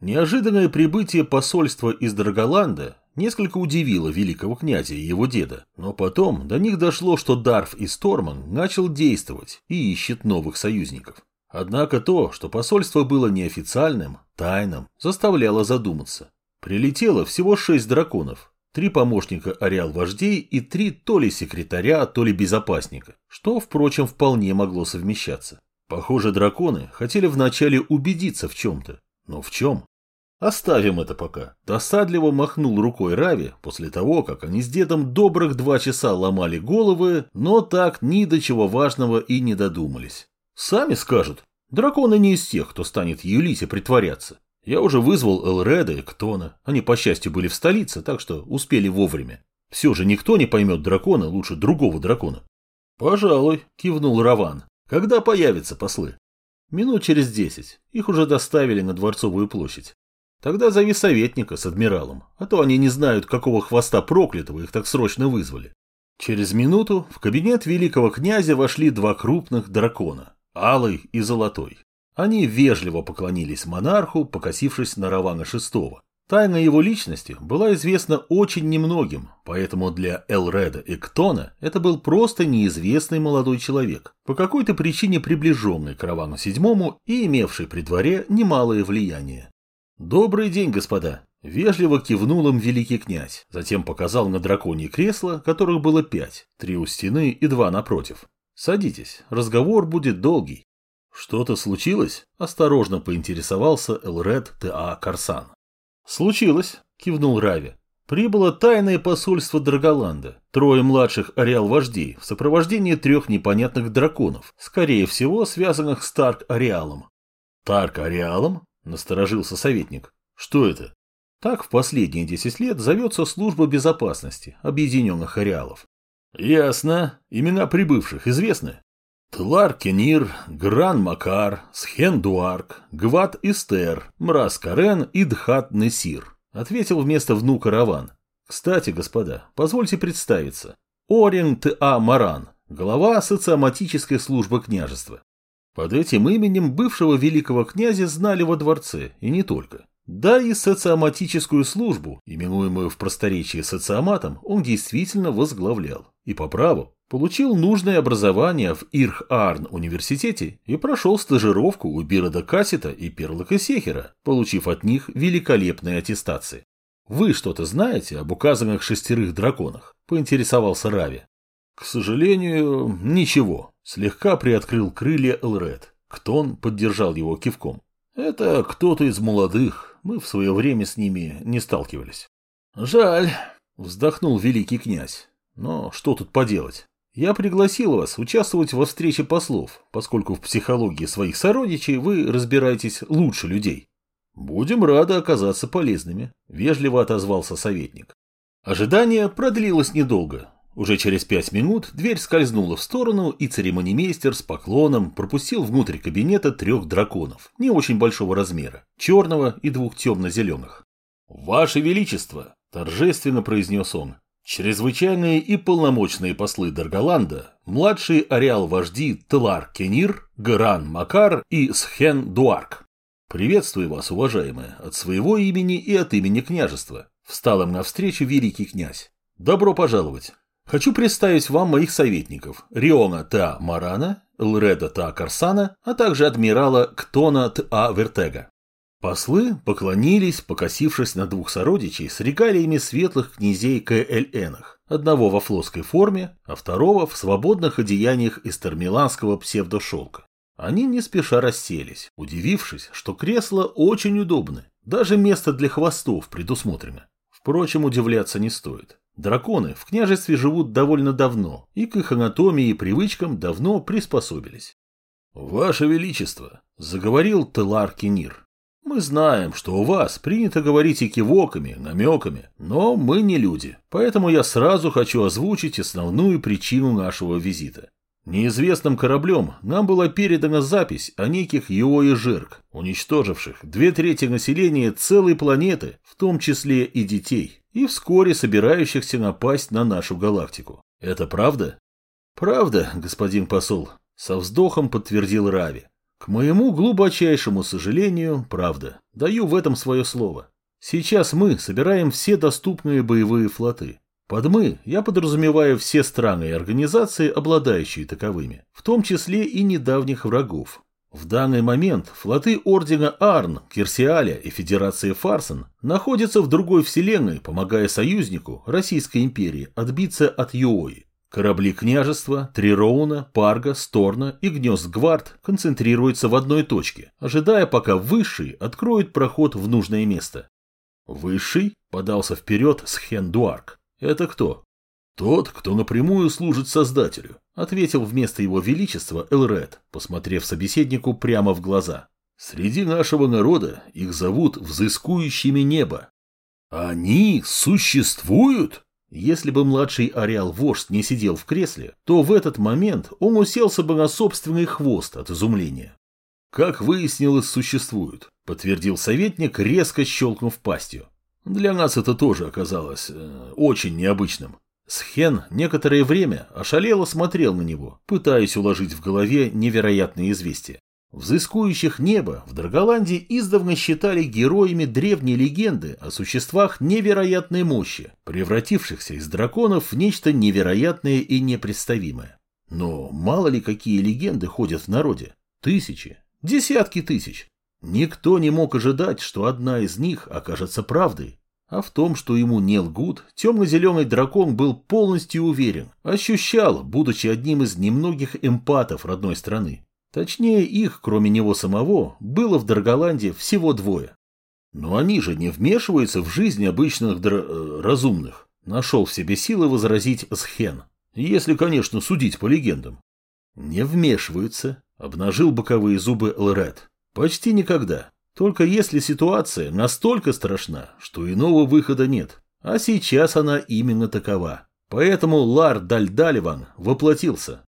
Неожиданное прибытие посольства из Драголанда несколько удивило великого князя и его деда, но потом до них дошло, что Дарф и Сторман начал действовать и ищет новых союзников. Однако то, что посольство было неофициальным, тайным, заставляло задуматься. Прилетело всего шесть драконов, три помощника ареал-вождей и три то ли секретаря, то ли безопасника, что, впрочем, вполне могло совмещаться. Похоже, драконы хотели вначале убедиться в чем-то. Но в чем? Оставим это пока. Досадливо махнул рукой Рави после того, как они с дедом добрых два часа ломали головы, но так ни до чего важного и не додумались. Сами скажут. Драконы не из тех, кто станет юлить и притворяться. Я уже вызвал Элреда и Ктона. Они, по счастью, были в столице, так что успели вовремя. Все же никто не поймет дракона лучше другого дракона. Пожалуй, кивнул Раван. Когда появятся послы? Минут через десять. Их уже доставили на Дворцовую площадь. Тогда зови советника с адмиралом, а то они не знают, какого хвоста проклятого их так срочно вызвали. Через минуту в кабинет великого князя вошли два крупных дракона Алый и Золотой. Они вежливо поклонились монарху, покосившись на Равана VI. Тайна его личности была известна очень немногим, поэтому для Элреда и Ктона это был просто неизвестный молодой человек, по какой-то причине приближенный к Равану VII и имевший при дворе немалое влияние. «Добрый день, господа!» Вежливо кивнул им великий князь, затем показал на драконье кресло, которых было пять, три у стены и два напротив. Садитесь, разговор будет долгий. Что-то случилось? Осторожно поинтересовался Элред Т.А. Карсан. Случилось, кивнул Рави. Прибыло тайное посольство Драголанда, трое младших ареал-вождей в сопровождении трех непонятных драконов, скорее всего, связанных с Тарк-ареалом. «Тарк-ареалом?» – насторожился советник. «Что это?» Так в последние десять лет зовется служба безопасности Объединенных Ареалов. Ясно. Имена прибывших известны? Тлар Кенир, Гран Макар, Схен Дуарк, Гват Истер, Мраз Карен и Дхат Несир. Ответил вместо внука Раван. Кстати, господа, позвольте представиться. Орин Т.А. Маран, глава социоматической службы княжества. Под этим именем бывшего великого князя знали во дворце, и не только. Да и социоматическую службу, именуемую в просторечии социоматом, он действительно возглавлял. И по праву получил нужное образование в Ирх-Арн университете и прошел стажировку у Бирода Кассита и Перлока Сехера, получив от них великолепные аттестации. «Вы что-то знаете об указанных шестерых драконах?» – поинтересовался Рави. «К сожалению, ничего», – слегка приоткрыл крылья Элред. Ктон поддержал его кивком. «Это кто-то из молодых, мы в свое время с ними не сталкивались. Жаль, вздохнул великий князь. Но что тут поделать? Я пригласил вас участвовать во встрече послов, поскольку в психологии своих сородичей вы разбираетесь лучше людей. Будем рады оказаться полезными, вежливо отозвался советник. Ожидание продлилось недолго. Уже через пять минут дверь скользнула в сторону, и церемонимейстер с поклоном пропустил внутрь кабинета трех драконов, не очень большого размера, черного и двух темно-зеленых. «Ваше Величество!» – торжественно произнес он. «Чрезвычайные и полномочные послы Даргаланда, младший ареал-вожди Телар Кенир, Гран Макар и Схен Дуарк. Приветствую вас, уважаемые, от своего имени и от имени княжества. Встал им навстречу великий князь. Добро пожаловать. Хочу представить вам моих советников. Риона Та Марана, Лреда Та Карсана, а также адмирала Ктона Та Вертега. Послы поклонились, покосившись на двух сородичей с регалиями светлых князей КЛНах, одного во флотской форме, а второго в свободных одеяниях из термиланского псевдошелка. Они не спеша расселись, удивившись, что кресла очень удобны, даже место для хвостов предусмотрено. Впрочем, удивляться не стоит. Драконы в княжестве живут довольно давно и к их анатомии и привычкам давно приспособились. «Ваше Величество», — заговорил Телар Кенир, — «мы знаем, что у вас принято говорить и кивоками, намеками, но мы не люди, поэтому я сразу хочу озвучить основную причину нашего визита. Неизвестным кораблем нам была передана запись о неких Йо и Жирк, уничтоживших две трети населения целой планеты, в том числе и детей и вскоре собирающихся напасть на нашу галактику. Это правда? Правда, господин посол, со вздохом подтвердил Рави. К моему глубочайшему сожалению, правда. Даю в этом свое слово. Сейчас мы собираем все доступные боевые флоты. Под «мы» я подразумеваю все страны и организации, обладающие таковыми, в том числе и недавних врагов. В данный момент флоты Ордена Арн, Кирсиаля и Федерации Фарсон находятся в другой вселенной, помогая союзнику, Российской империи, отбиться от Юои. Корабли княжества, Трироуна, Парга, Сторна и Гнезд Гвард концентрируются в одной точке, ожидая, пока Высший откроет проход в нужное место. Высший подался вперед с Хендуарк. Это кто? Тот, кто напрямую служит Создателю, ответил вместо его величества Элред, посмотрев собеседнику прямо в глаза. Среди нашего народа их зовут взыскующими небо. Они существуют? Если бы младший ареал-вождь не сидел в кресле, то в этот момент он уселся бы на собственный хвост от изумления. Как выяснилось, существуют, подтвердил советник, резко щелкнув пастью. Для нас это тоже оказалось э, очень необычным. Схен некоторое время ошалело смотрел на него, пытаясь уложить в голове невероятные известия. Взыскующих небо в Драголанде издавна считали героями древней легенды о существах невероятной мощи, превратившихся из драконов в нечто невероятное и непредставимое. Но мало ли какие легенды ходят в народе. Тысячи, десятки тысяч. Никто не мог ожидать, что одна из них окажется правдой. А в том, что ему не лгут, темно-зеленый дракон был полностью уверен, ощущал, будучи одним из немногих эмпатов родной страны. Точнее, их, кроме него самого, было в Дарголанде всего двое. Но они же не вмешиваются в жизнь обычных др... Э, разумных. Нашел в себе силы возразить Схен. Если, конечно, судить по легендам. Не вмешиваются, обнажил боковые зубы Лред. Почти никогда. Только если ситуация настолько страшна, что иного выхода нет. А сейчас она именно такова. Поэтому Лар Дальдаливан воплотился.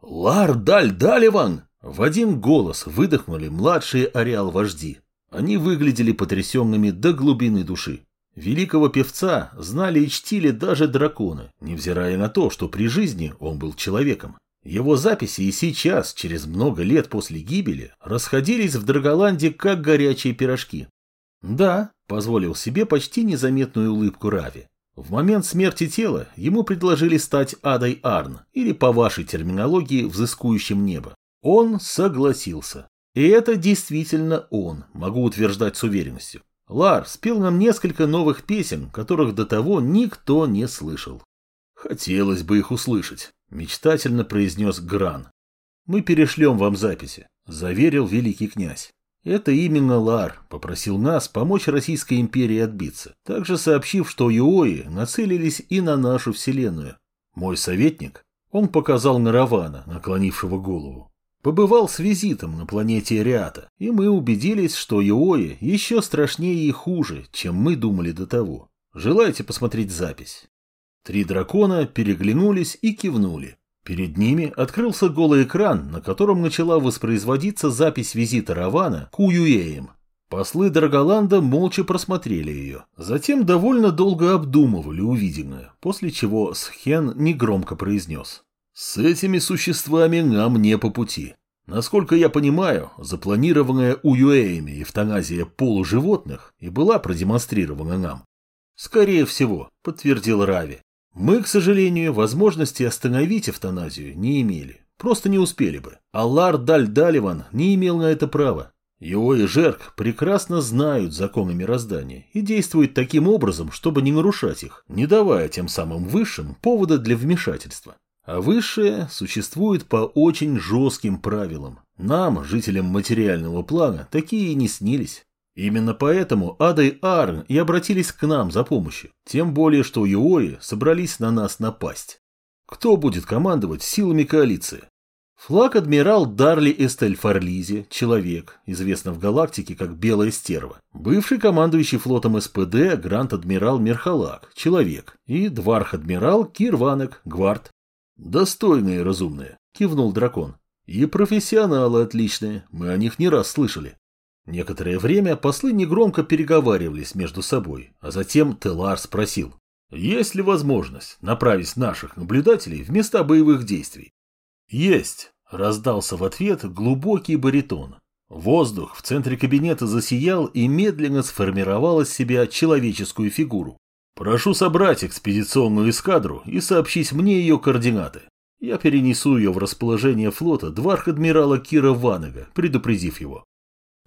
Лар Дальдаливан! В один голос выдохнули младшие ареал-вожди. Они выглядели потрясенными до глубины души. Великого певца знали и чтили даже драконы, невзирая на то, что при жизни он был человеком. Его записи и сейчас, через много лет после гибели, расходились в Драголанде как горячие пирожки. Да, позволил себе почти незаметную улыбку Рави. В момент смерти тела ему предложили стать Адой Арн, или по вашей терминологии взыскующим небо. Он согласился. И это действительно он, могу утверждать с уверенностью. Лар спел нам несколько новых песен, которых до того никто не слышал. Хотелось бы их услышать. Мечтательно произнес Гран. «Мы перешлем вам записи», – заверил великий князь. Это именно Лар попросил нас помочь Российской империи отбиться, также сообщив, что Юои нацелились и на нашу вселенную. Мой советник, он показал на Равана, наклонившего голову, побывал с визитом на планете Риата, и мы убедились, что Юои еще страшнее и хуже, чем мы думали до того. Желаете посмотреть запись? Три дракона переглянулись и кивнули. Перед ними открылся голый экран, на котором начала воспроизводиться запись визита Равана к Уюеям. Послы Драголанда молча просмотрели ее, затем довольно долго обдумывали увиденное, после чего Схен негромко произнес. «С этими существами нам не по пути. Насколько я понимаю, запланированная Уюэями эвтаназия полуживотных и была продемонстрирована нам. «Скорее всего», — подтвердил Рави. Мы, к сожалению, возможности остановить эвтаназию не имели. Просто не успели бы. Аллар Даль Даливан не имел на это права. Его и Жерк прекрасно знают законы мироздания и действуют таким образом, чтобы не нарушать их, не давая тем самым высшим повода для вмешательства. А высшее существует по очень жестким правилам. Нам, жителям материального плана, такие и не снились. Именно поэтому Ада и Арн и обратились к нам за помощью, тем более что Юои собрались на нас напасть. Кто будет командовать силами коалиции? Флаг-адмирал Дарли Эстель Фарлизи, человек, известный в галактике как Белая Стерва, бывший командующий флотом СПД Гранд-адмирал Мерхалак, человек, и Дварх-адмирал Кирванек, Гвард. Достойные и разумные, кивнул дракон. И профессионалы отличные, мы о них не раз слышали. Некоторое время послы негромко переговаривались между собой, а затем Телар спросил, есть ли возможность направить наших наблюдателей в места боевых действий? Есть, раздался в ответ глубокий баритон. Воздух в центре кабинета засиял и медленно сформировала из себя человеческую фигуру. Прошу собрать экспедиционную эскадру и сообщить мне ее координаты. Я перенесу ее в расположение флота дварх-адмирала Кира Ванега, предупредив его.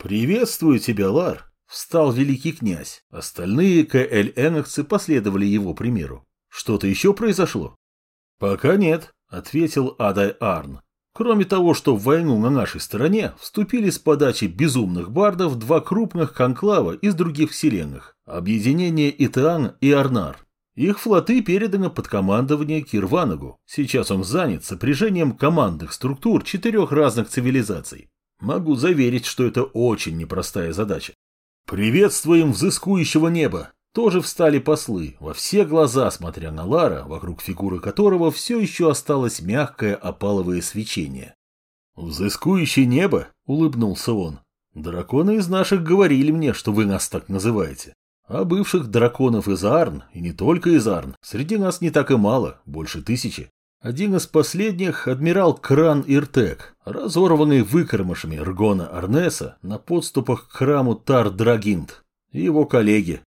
«Приветствую тебя, Лар!» – встал великий князь. Остальные КЛ-эновцы последовали его примеру. «Что-то еще произошло?» «Пока нет», – ответил Адай Арн. Кроме того, что в войну на нашей стороне вступили с подачи безумных бардов два крупных конклава из других вселенных – объединение Итаан и Арнар. Их флоты переданы под командование Кирванагу. Сейчас он занят сопряжением командных структур четырех разных цивилизаций. Могу заверить, что это очень непростая задача. «Приветствуем взыскующего неба!» Тоже встали послы, во все глаза смотря на Лара, вокруг фигуры которого все еще осталось мягкое опаловое свечение. «Взыскующее небо?» — улыбнулся он. «Драконы из наших говорили мне, что вы нас так называете. А бывших драконов из Арн, и не только из Арн, среди нас не так и мало, больше тысячи. Один из последних – адмирал Кран Иртек, разорванный выкормышами Ргона Арнеса на подступах к храму Тар-Драгинт, и его коллеги.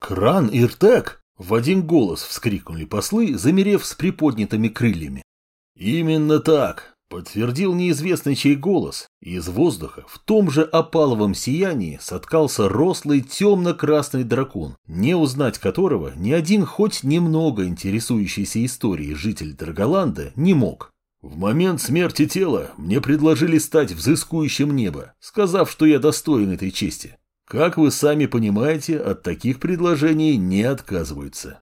«Кран Иртек!» – в один голос вскрикнули послы, замерев с приподнятыми крыльями. «Именно так!» Подтвердил неизвестный чей голос, и из воздуха в том же опаловом сиянии соткался рослый темно-красный дракон, не узнать которого ни один хоть немного интересующийся историей житель Драголанда не мог. В момент смерти тела мне предложили стать взыскующим неба, сказав, что я достоин этой чести. Как вы сами понимаете, от таких предложений не отказываются.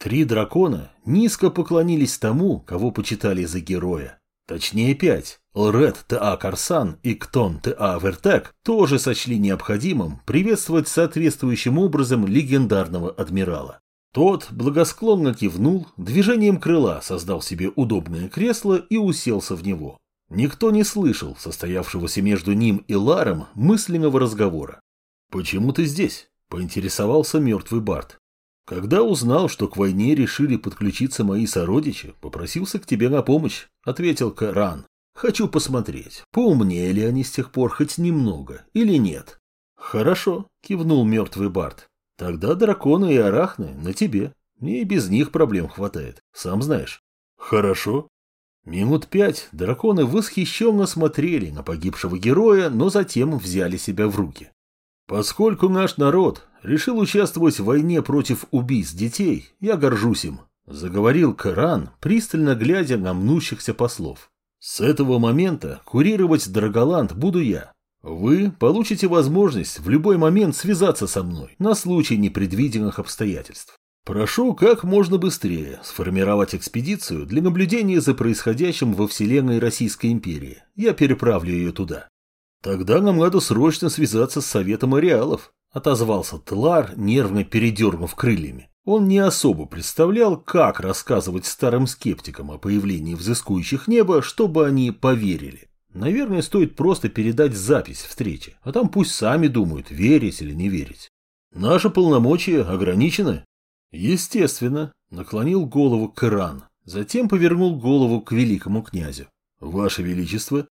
Три дракона низко поклонились тому, кого почитали за героя. Точнее пять. Лред Т.А. Карсан и Ктон Т.А. Вертек тоже сочли необходимым приветствовать соответствующим образом легендарного адмирала. Тот благосклонно кивнул, движением крыла создал себе удобное кресло и уселся в него. Никто не слышал состоявшегося между ним и Ларом мысленного разговора. «Почему ты здесь?» – поинтересовался мертвый Барт. Когда узнал, что к войне решили подключиться мои сородичи, попросился к тебе на помощь, ответил Каран. Хочу посмотреть, поумнели они с тех пор хоть немного или нет. Хорошо, кивнул мертвый Барт. Тогда драконы и арахны на тебе. Мне и без них проблем хватает, сам знаешь. Хорошо. Минут пять драконы восхищенно смотрели на погибшего героя, но затем взяли себя в руки. Поскольку наш народ решил участвовать в войне против убийц детей, я горжусь им, заговорил Коран, пристально глядя на мнущихся послов. С этого момента курировать Драголанд буду я. Вы получите возможность в любой момент связаться со мной на случай непредвиденных обстоятельств. Прошу как можно быстрее сформировать экспедицию для наблюдения за происходящим во вселенной Российской империи. Я переправлю ее туда. «Тогда нам надо срочно связаться с Советом Ареалов», — отозвался Тлар, нервно передернув крыльями. Он не особо представлял, как рассказывать старым скептикам о появлении взыскующих неба, чтобы они поверили. Наверное, стоит просто передать запись встречи, а там пусть сами думают, верить или не верить. Наши полномочия ограничены. Естественно, наклонил голову к Иран, затем повернул голову к великому князю. Ваше Величество,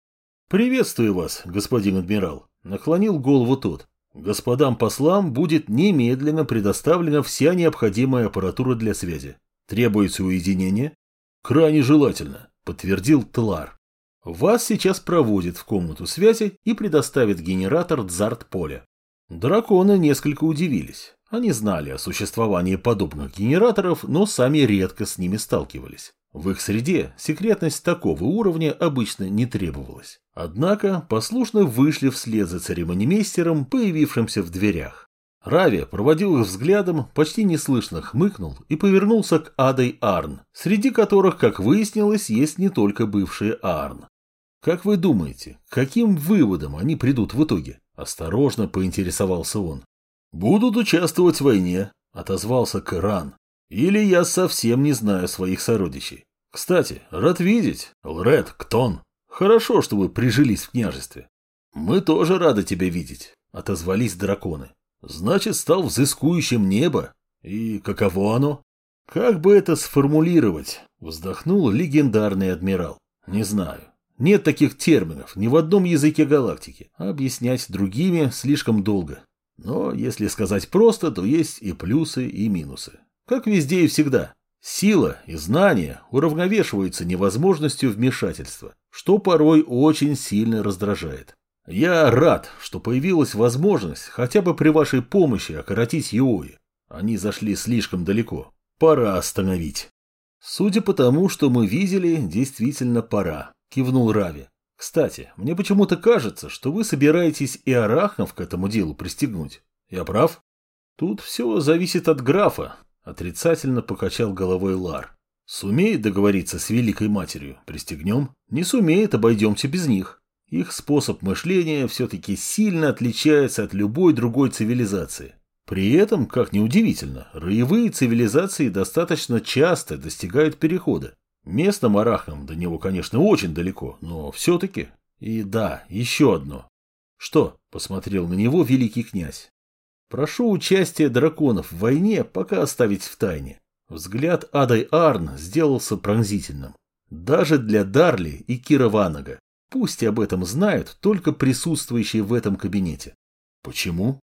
«Приветствую вас, господин адмирал», — наклонил голову тот. «Господам послам будет немедленно предоставлена вся необходимая аппаратура для связи. Требуется уединение?» «Крайне желательно», — подтвердил Тлар. «Вас сейчас проводят в комнату связи и предоставят генератор Дзарт-поля». Драконы несколько удивились. Они знали о существовании подобных генераторов, но сами редко с ними сталкивались. В их среде секретность такого уровня обычно не требовалась. Однако послушно вышли вслед за церемонимейстером, появившимся в дверях. Рави проводил их взглядом, почти неслышно хмыкнул и повернулся к Адой Арн, среди которых, как выяснилось, есть не только бывшие Арн. «Как вы думаете, каким выводом они придут в итоге?» – осторожно поинтересовался он. «Будут участвовать в войне», – отозвался Кэран. Или я совсем не знаю своих сородичей. Кстати, рад видеть, Лред, Ктон. Хорошо, что вы прижились в княжестве. Мы тоже рады тебя видеть, отозвались драконы. Значит, стал взыскующим небо. И каково оно? Как бы это сформулировать? Вздохнул легендарный адмирал. Не знаю. Нет таких терминов ни в одном языке галактики. Объяснять другими слишком долго. Но если сказать просто, то есть и плюсы, и минусы. Как везде и всегда. Сила и знания уравновешиваются невозможностью вмешательства, что порой очень сильно раздражает. Я рад, что появилась возможность хотя бы при вашей помощи окоротить Юои. Они зашли слишком далеко. Пора остановить. Судя по тому, что мы видели, действительно пора, кивнул Рави. Кстати, мне почему-то кажется, что вы собираетесь и арахнов к этому делу пристегнуть. Я прав? Тут все зависит от графа, Отрицательно покачал головой Лар. Сумеет договориться с Великой Матерью, пристегнем. Не сумеет, обойдемся без них. Их способ мышления все-таки сильно отличается от любой другой цивилизации. При этом, как ни удивительно, роевые цивилизации достаточно часто достигают перехода. Местным арахам до него, конечно, очень далеко, но все-таки. И да, еще одно. Что? Посмотрел на него великий князь. Прошу участия драконов в войне пока оставить в тайне. Взгляд Адай Арн сделался пронзительным. Даже для Дарли и Кира Ванага. Пусть об этом знают только присутствующие в этом кабинете. Почему?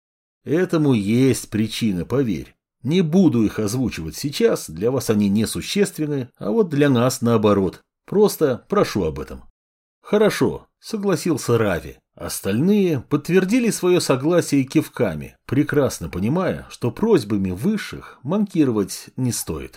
Этому есть причина, поверь. Не буду их озвучивать сейчас, для вас они несущественны, а вот для нас наоборот. Просто прошу об этом. Хорошо, согласился Рави. Остальные подтвердили свое согласие кивками, прекрасно понимая, что просьбами высших манкировать не стоит.